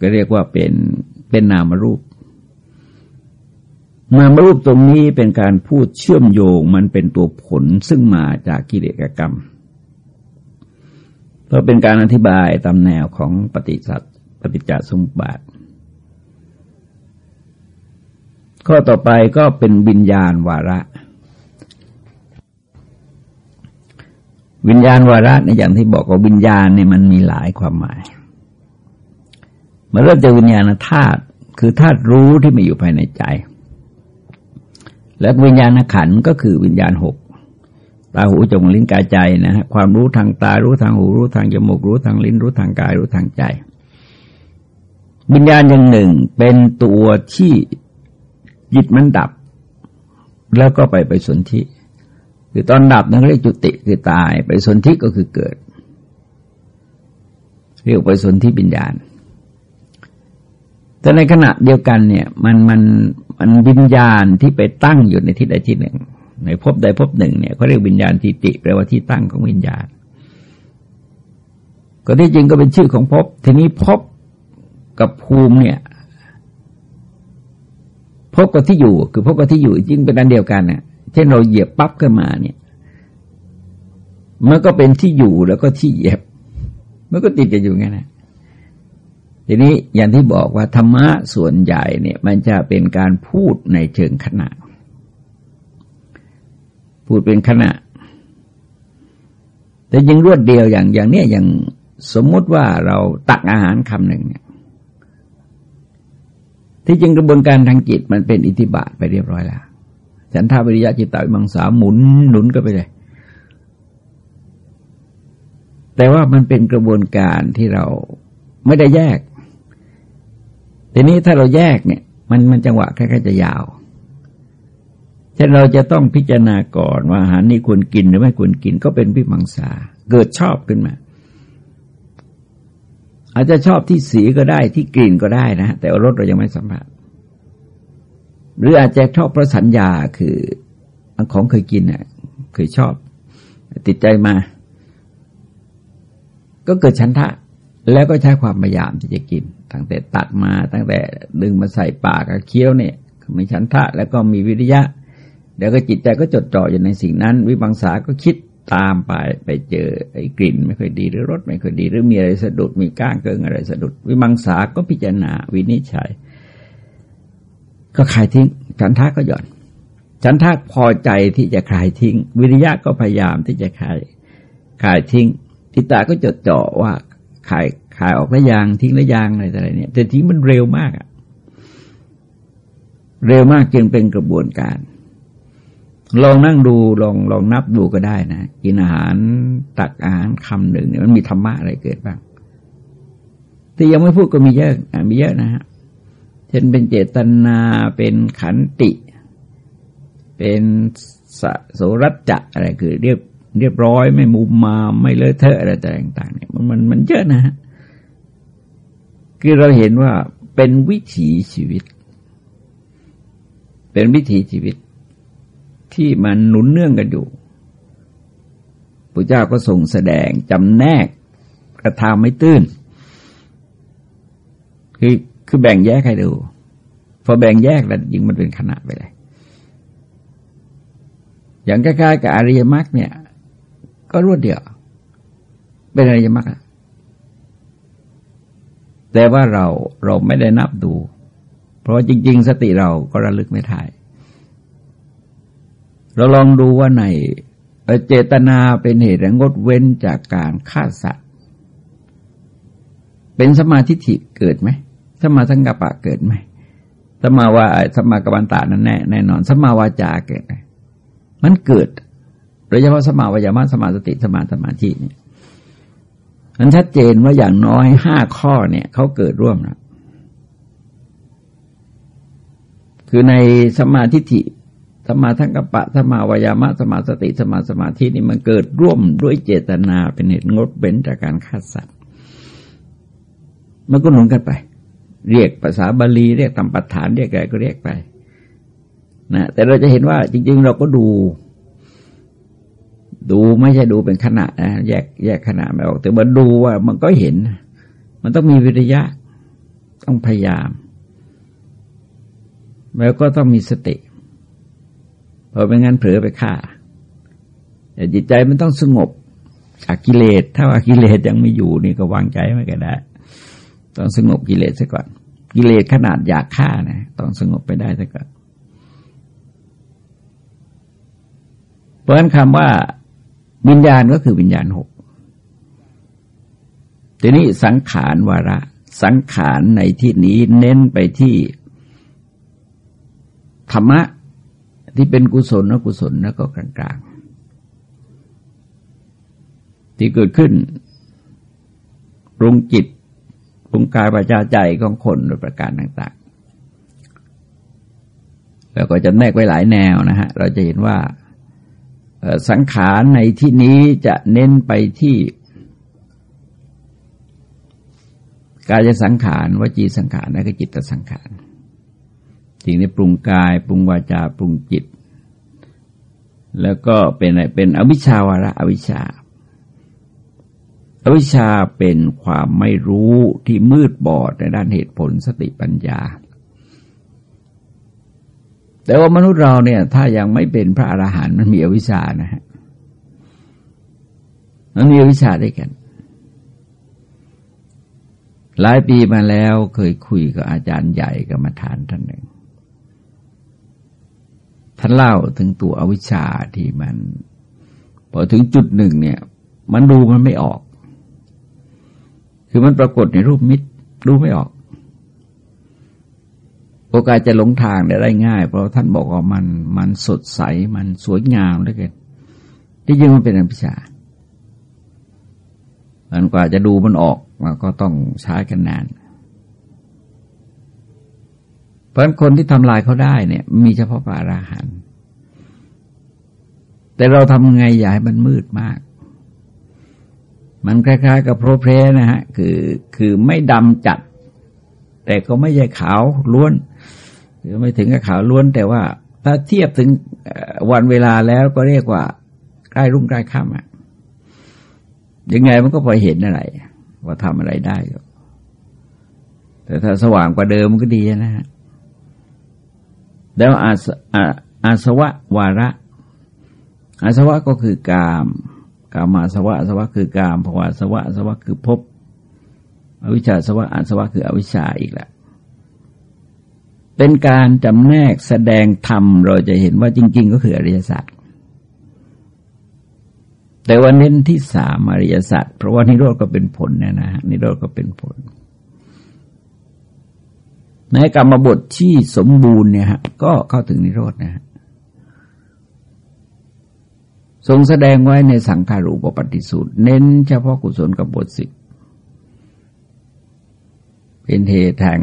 ก็เรียกว่าเป็นเป็นนามรูป นามรูปตรงนี้เป็นการพูดเชื่อมโยงมันเป็นตัวผลซึ่งมาจากกิเลสกรรม ก็เป็นการอธิบายตามแนวของปฏิสัตปฏิจจสมุปบาท ข้อต่อไปก็เป็นวิญญาณวาระ วิญญาณวาระในอย่างที่บอกว่าวิญญาณเนี่ยมันมีหลายความหมายมันเริ่มจากวิญญาณธาตุคือธาตุรู้ที่มาอยู่ภายในใจ และวิญญาณขันก็คือวิญญาณหกาหูจมูกลิ้นกายใจนะฮะความรู้ทางตารู้ทางหูรู้ทางจมูกรู้ทางลิ้นรู้ทางกายรู้ทางใจวิญญาณอย่างหนึ่งเป็นตัวที่จิตมันดับ แล้วก็ไปไปสนธิคือตอนดับนั่นเรียกจุติคือตาย ไปสนธิก็คือเกิด เรียกไปสนธิวิญญาณ แต่ในขณะเดียวกันเนี่ย มันมันมันวิญญาณที่ไปตั้งอยู่ในที่ใดที่หนึ่ง ในภพใดภพหนึ่งเนี่ยเขาเรียกวิญญาณทิติแปลว่าที่ตั้งของวิญญาณ ก็ที่จริงก็เป็นชื่อของภพทีนี้ภพกับภูมิเนี่ยภพกับที่อยู่คือภพกับที่อยู่จริงเป็นอันเดียวกันเน่ะ เช่นเราเหยียบปั๊บขึ้นมาเนี่ยมันก็เป็นที่อยู่แล้วก็ที่เหยียบ มันก็ติดกันอยู่ไงนนะทีนี้อย่างที่บอกว่าธรรมะส่วนใหญ่เนี่ย มันจะเป็นการพูดในเชิงขณะ พูดเป็นขณะ แต่ยังรวดเดียวอย่างอย่างเนี้ยอย่างสมมติว่าเราตักอาหารคำหนึ่งเนี่ย ที่จริงกระบวนการทางจิตมันเป็นอิทธิบาทไปเรียบร้อยแล้วฉันทาวิริยะจิตตวิมังสาหมุนหนุนก็ไปเลย แต่ว่ามันเป็นกระบวนการที่เราไม่ได้แยก ทีนี้ถ้าเราแยกเนี่ย มันมันจังหวะแค่ๆจะยาว ฉะนั้นเราจะต้องพิจารณาก่อนว่าอาหารนี้ควรกินหรือไม่ควรกินก็เป็นวิมังสาเกิดชอบขึ้นมา อาจจะชอบที่สีก็ได้ที่กลิ่นก็ได้นะ แต่รสเรายังไม่สัมผัสหรืออาจจะชอบเพระสัญญาคือของเคยกินน่ะเคยชอบ ติดใจมา ก็เกิดชันทะ แล้วก็ใช้ความพยายามที่จะกิน ตั้งแต่ตัดมาตั้งแต่ดึงมาใส่ปากเคี้ยวเนี่ยมีชันทะ แล้วก็มีวิริยะ เดี๋ยวก็จิตใจก็จดจ่ออยู่ในสิ่งนั้น วิบังสาก็คิดตามไปไปเจอไอ้กลิ่น ไม่ค่อยดีหรือรสไม่ค่อยดี หรือมีอะไรสะดุดมีก้างเกิงอะไรสะดุด วิบังสาก็พิจารณาวินิจฉัย ก็คลายทิ้งฉันทาก็หย่อนฉันทาพอใจที่จะคลายทิ้ง วิริยะก็พยายามที่จะคลายคลายทิ้งทิตาก็จดจ่อว่าคลายคลายออกแล้วยางทิ้งแล้วยางอะไรอะไรเนี่ยแต่ทิ้งมันเร็วมากอะเร็วมากจึงเป็นกระบวนการ ลองนั่งดูลองลองนับดูก็ได้นะกินอาหารตักอาหารคำหนึ่งเนี่ยมันมีธรรมะอะไรเกิดบ้างที่ยังไม่พูดก็มีเยอะมีเยอะนะฮะเช่นเป็นเจตนาเป็นขันติ เป็นสโสรัจจะอะไรคือ เรียบเรียบร้อยไม่มุมมาไม่เลอะเทอะอะไรต่าง ๆ เนี่ยมันมันมันเยอะนะฮะคือเราเห็นว่าเป็นวิถีชีวิต เป็นวิถีชีวิต ที่มันหนุนเนื่องกันอยู่พระเจ้าก็ส่งแสดงจำแนกกระทำไม่ตื้น คือคือแบ่งแยกให้ดู พอแบ่งแยกแล้วยิงมันเป็นขนาดไปเลย อย่างใกล้ๆกับอริยมรรคเนี่ย ก็รวดเดียว เป็นอริยมรรคแต่ว่าเราเราไม่ได้นับดู เพราะจริง ๆ สติเราก็ระลึกไม่ได้ เราลองดูว่าในเจตนาเป็นเหตุงดเว้นจากการฆ่าสัตว์ เป็นสมาธิิเกิดไหมสมาสังกปะเกิดไหมสมาว่าสมากบันตานั้นแน่แน่นอน สมาวาจาเกิดไหมมันเกิดโดยเฉพาะสมาวายามะสมาสติสมาสมาธิเนี่ยมันชัดเจนว่าอย่างน้อยห้าข้อเนี่ยเขาเกิดร่วมนะคือในสมาธิิ สมาทั้งกปปะสมาวายามะสมาสติสมาสมาธินี่มันเกิดร่วมด้วยเจตนาเป็นเหตุงดเว้นจากการฆ่าสัตว์มันก็หนุนกันไป เรียกภาษาบาลีเรียกตามปัฏฐานเรียกอะไรก็เรียกไปนะแต่เราจะเห็นว่าจริง ๆ เราก็ดู ดูไม่ใช่ดูเป็นขณะนะแยกแยกขณะไม่ออก แต่มาดูว่ามันก็เห็น มันต้องมีวิริยะต้องพยายาม แล้วก็ต้องมีสติ เพราะไม่งั้นเผลอไปฆ่าแต่จิตใจมันต้องสงบจากกิเลสถ้าว่ากิเลสยังไม่อยู่นี่ก็วางใจไม่ก็ได้ต้องสงบกิเลสซะก่อน กิเลสขนาดอยากฆ่านะต้องสงบไปได้ซะก่อนเพราะฉะนั้นคำว่าวิญญาณก็คือวิญญาณหกทีนี้สังขารวาระ สังขารในที่นี้เน้นไปที่ธรรมะ ที่เป็นกุศลอกุศลแล้วก็กลางๆ ที่เกิดขึ้นปรุงจิตปรุงกายประจาใจของคนโดยประการต่างๆ แล้วก็จะแนกไว้หลายแนวนะฮะ เราจะเห็นว่าสังขารในที่นี้จะเน้นไปที่กายสังขารวจีสังขารและก็จิตสังขาร สิ่งที่ปรุงกาย ปรุงวาจา ปรุงจิต แล้วก็เป็นอะไรเป็นอวิชชาวาระอวิชชาอวิชชาเป็นความไม่รู้ที่มืดบอดในด้านเหตุผลสติปัญญา แต่ว่ามนุษย์เราเนี่ย ถ้ายังไม่เป็นพระอรหันต์มันมีอวิชชานะฮะมันมีอวิชชาด้วยกัน หลายปีมาแล้วเคยคุยกับอาจารย์ใหญ่กรรมฐานท่านหนึ่ง ท่านเล่าถึงตัวอวิชชาที่มันพอถึงจุดหนึ่งเนี่ย มันดูมันไม่ออก คือมันปรากฏในรูปมิตรดูไม่ออก โอกาสจะหลงทางได้ง่าย เพราะท่านบอกว่ามันมันสดใสมันสวยงามเหลือเกินที่จริงมันเป็นอวิชชามันกว่าจะดูมันออกมันก็ต้องใช้กันนาน เพราะคนที่ทำลายเขาได้เนี่ย มีเฉพาะปาราหันแต่เราทำไงอย่าให้มันมืดมาก มันคล้ายๆ กับโพรเพรนะฮะ คือคือไม่ดำจัด แต่ก็ไม่ใช่ขาวล้วน หรือไม่ถึงกับขาวล้วน แต่ว่า ถ้าเทียบถึงวันเวลาแล้วก็เรียกว่าใกล้รุ่งใกล้ค่ำอะยังไงมันก็พอเห็นอะไร ว่าทำอะไรได้ แต่ถ้าสว่างกว่าเดิมมันก็ดีนะฮะ แล้วอาสอาสวะวาระ อาสวะก็คือกามกามาสวะอาสวะคือกามภวาสวะอาสวะคือภพอวิชชาสวะอาสวะคืออวิชชาอีกแหละเป็นการจำแนกแสดงธรรม เราจะเห็นว่าจริง ๆ ก็คืออริยสัจแต่ว่าเน้นที่สามอริยสัจเพราะว่านิโรธก็เป็นผลนะนะนิโรธก็เป็นผล ในกรรมบทที่สมบูรณ์เนี่ยฮะก็เข้าถึงนิโรธนะฮะทรงแสดงไว้ในสังขารูปปฏิสูตร เน้นเฉพาะกุศลกับบทสิบเป็นเหตุแห่ง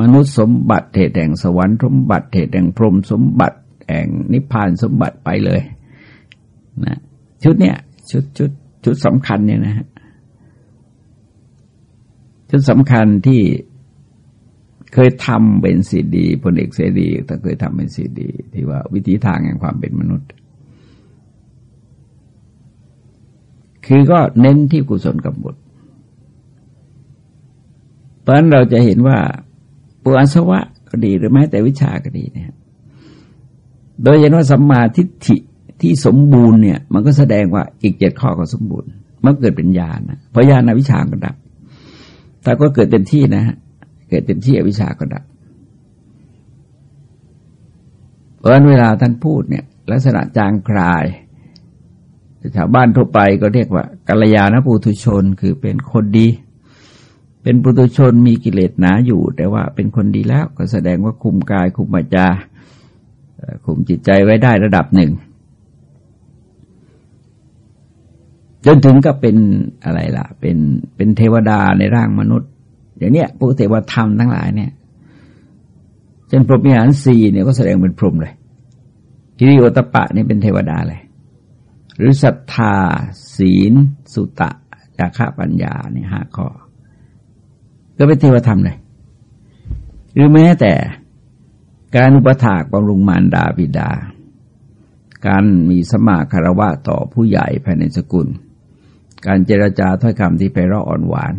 มนุษย์สมบัติเหตุแห่งสวรรค์สมบัติเหตุแห่งพรหมสมบัติแห่งนิพพานสมบัติไปเลยนะชุดเนี้ยชุดชุดชุดสำคัญเนี่ยนะฮะชุดสำคัญที่ เคยทำเป็นสีดีพลเอกเสรีแต่เคยทำเป็นสีดี ที่ว่าวิธีทางแห่งความเป็นมนุษย์ คือก็เน้นที่กุศลกับบทเพราะนั้นเราจะเห็นว่าปุอัสวะก็ดีหรือแม้แต่วิชาก็ดีเนี่ย โดยเห็นว่าสัมมาทิฏฐิที่สมบูรณ์เนี่ย มันก็แสดงว่าอีกเจ็ดข้อก็สมบูรณ์มันเกิดเป็นญาณนะเพราะญาณวิชาก็ดับ แต่ก็เกิดเต็มที่นะฮะ เกิดเต็มที่อวิชาก็ดับเพราะเวลาท่านพูดเนี่ย ลักษณะจางคลายชาวบ้านทั่วไปก็เรียกว่ากัลยาณปุถุชนคือเป็นคนดี เป็นปุถุชนมีกิเลสหนาอยู่ แต่ว่าเป็นคนดีแล้วก็แสดงว่าคุมกายคุมวาจาคุมจิตใจไว้ได้ระดับหนึ่ง จนถึงก็เป็นอะไรล่ะ เป็นเป็นเทวดาในร่างมนุษย์ อย่างเนี้ยพวกเทวธรรมทั้งหลายเนี่ยเช่นพรหมิหารสี่เนี่ยก็แสดงเป็นพรหมเลยฮิริโอตปะนี่เป็นเทวดาเลย หรือศรัทธา ศีล สุตะจาระปัญญาเนี่ยห้าข้อ ก็เป็นเทวธรรมเลย หรือแม้แต่การอุปถากบำรุงมารดาบิดา การมีสมาคารวะต่อผู้ใหญ่ภายในสกุล การเจรจาถ้อยคำที่ไพเราะอ่อนหวาน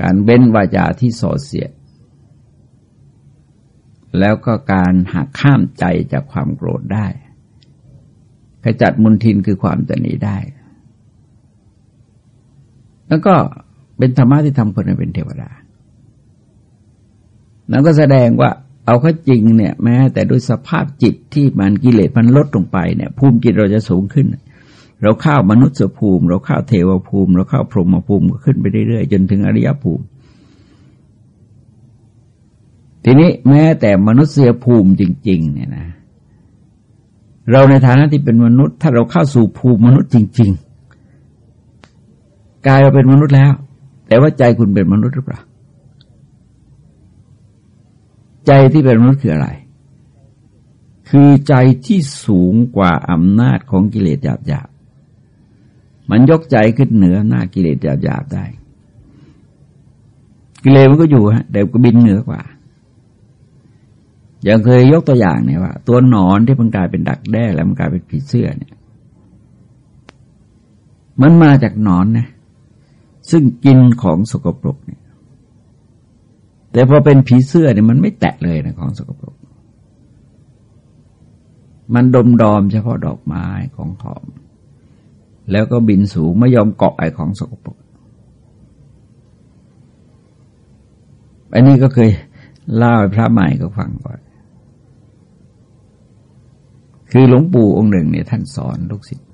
การเบ้นวาจาที่ส่อเสียด แล้วก็การหักข้ามใจจากความโกรธได้ ขจัดมุนทินคือความตนีได้ แล้วก็เป็นธรรมะที่ทำคนให้เป็นเทวดา นั่นก็แสดงว่าเอาข้อจริงเนี่ยแม้แต่ด้วยสภาพจิตที่มันกิเลสมันลดลงไปเนี่ยภูมิจิตเราจะสูงขึ้นเเราเข้ามนุษย์ภูมิ เราเข้าเทวภูมิ เราเข้าพรหมภูมิก็ขึ้นไปเรื่อยๆ จนถึงอริยภูมิ ทีนี้แม้แต่มนุษยภูมิจริง ๆ เนี่ยนะ เราในฐานะที่เป็นมนุษย์ ถ้าเราเข้าสู่ภูมิมนุษย์จริง ๆ กายเราเป็นมนุษย์แล้ว แต่ว่าใจคุณเป็นมนุษย์หรือเปล่า ใจที่เป็นมนุษย์คืออะไรคือใจที่สูงกว่าอำนาจของกิเลสหยาบ มันยกใจขึ้นเหนือหน้ากิเลสหยาบๆได้ กิเลสมันก็อยู่ฮะแต่ก็บินเหนือกว่า อย่างเคยยกตัวอย่างเนี่ยว่า ตัวหนอนที่มันกลายเป็นดักแด้แล้วมันกลายเป็นผีเสื้อเนี่ย มันมาจากหนอนนะซึ่งกินของสกปรกเนี่ย แต่พอเป็นผีเสื้อเนี่ยมันไม่แตะเลยนะของสกปรก มันดมดอมเฉพาะดอกไม้ของหอม แล้วก็บินสูงไม่ยอมเกาะไอของสกปรกอันนี้ก็เคยเล่าให้พระใหม่ก็ฟังก่อน คือหลวงปู่องค์หนึ่งเนี่ยท่านสอนลูกศิษย์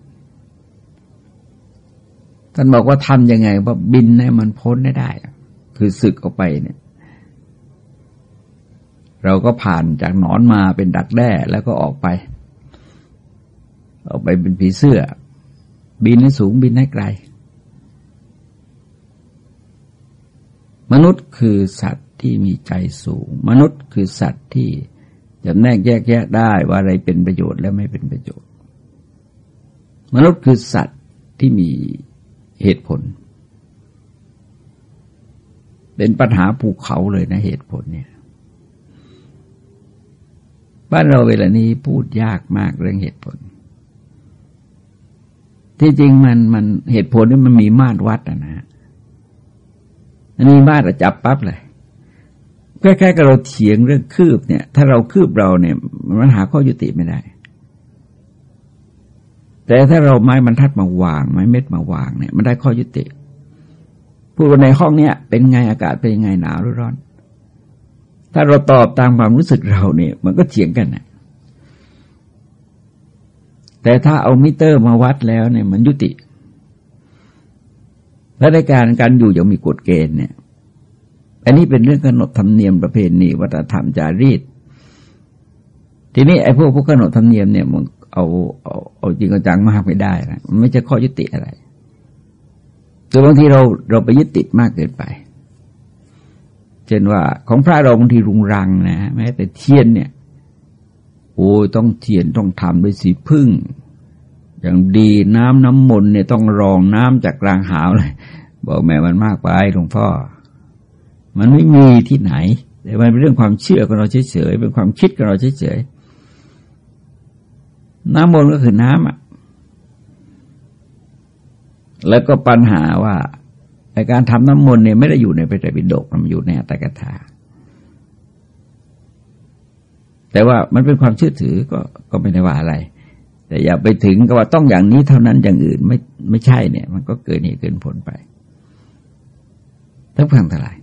ท่านบอกว่าทำยังไงว่าบินให้มันพ้นได้ได้ คือศึกออกไปเนี่ย เราก็ผ่านจากหนอนมาเป็นดักแด้แล้วก็ออกไป ออกไปเป็นผีเสื้อ บินให้สูงบินให้ไกล มนุษย์คือสัตว์ที่มีใจสูง มนุษย์คือสัตว์ที่จะแนกแยกแยะได้ว่าอะไรเป็นประโยชน์และไม่เป็นประโยชน์ มนุษย์คือสัตว์ที่มีเหตุผล เป็นปัญหาภูเขาเลยนะเหตุผลเนี่ยบ้านเราเวลานี้พูดยากมากเรื่องเหตุผล ที่จริงมันมันเหตุผลนี่มันมีมาตรวัดนะอันนี้มาตรจับปั๊บเลยแค่แค่กับเราเถียงเรื่องคืบเนี่ย ถ้าเราคืบเราเนี่ยมันหาข้อยุติไม่ได้ แต่ถ้าเราไม้บรรทัดมาวาง ไม้เม็ดมาวางเนี่ย มันได้ข้อยุติ พูดว่าในห้องเนี้ยเป็นไงอากาศเป็นยังไงหนาวหรือร้อน ถ้าเราตอบตามความรู้สึกเราเนี่ย มันก็เถียงกันนะ แต่ถ้าเอามิเตอร์มาวัดแล้วเนี่ยมันยุติ และในการการอยู่อย่างมีกฎเกณฑ์เนี่ย อันนี้เป็นเรื่องกำหนดธรรมเนียมประเพณีวัฒนธรรมจารีต ทีนี้ไอ้พวกพวกกำหนดธรรมเนียมเนี่ยมันเอาเอาเอาจริงเอาจังมากไม่ได้นะมันไม่ใช่ข้อยุติอะไรแต่บางทีเราเราไปยึดติดมากเกินไป เช่นว่าของพระเราบางทีรุงรังนะแม้แต่เทียนเนี่ย โอ้ต้องเทียนต้องทำด้วยสีพึ่ง อย่างดีน้ำน้ำมนต์เนี่ยต้องรองน้ำจากกลางหาวเลย บอกแม่มันมากไปหลวงพ่อ มันไม่มีที่ไหนแต่มันเป็นเรื่องความเชื่อของเราเฉยๆเป็นความคิดของเราเฉยๆน้ำมนต์ก็คือน้ำอะแล้วก็ปัญหาว่าในการทำน้ำมนต์เนี่ยไม่ได้อยู่ในพระไตรปิฎกมันอยู่ในอัตถกถา แต่ว่ามันเป็นความเชื่อถือก็ก็ไม่ได้ว่าอะไร แต่อย่าไปถึงกับว่าต้องอย่างนี้เท่านั้นอย่างอื่นไม่ไม่ใช่เนี่ย มันก็เกินเหตุเกินผลไปทั้งพังทลาย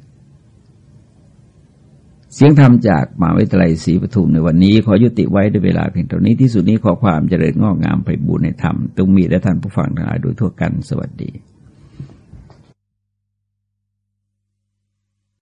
เสียงธรรมจากมหาวิทยาลัยศรีปทุมในวันนี้ ขอยุติไว้ด้วยเวลาเพียงเท่านี้ที่สุดนี้ขอความเจริญงอกงามไปบูรณนธรรมตรงมีและท่านผู้ฟังทั้งหลายโดยทั่วกันสวัสดี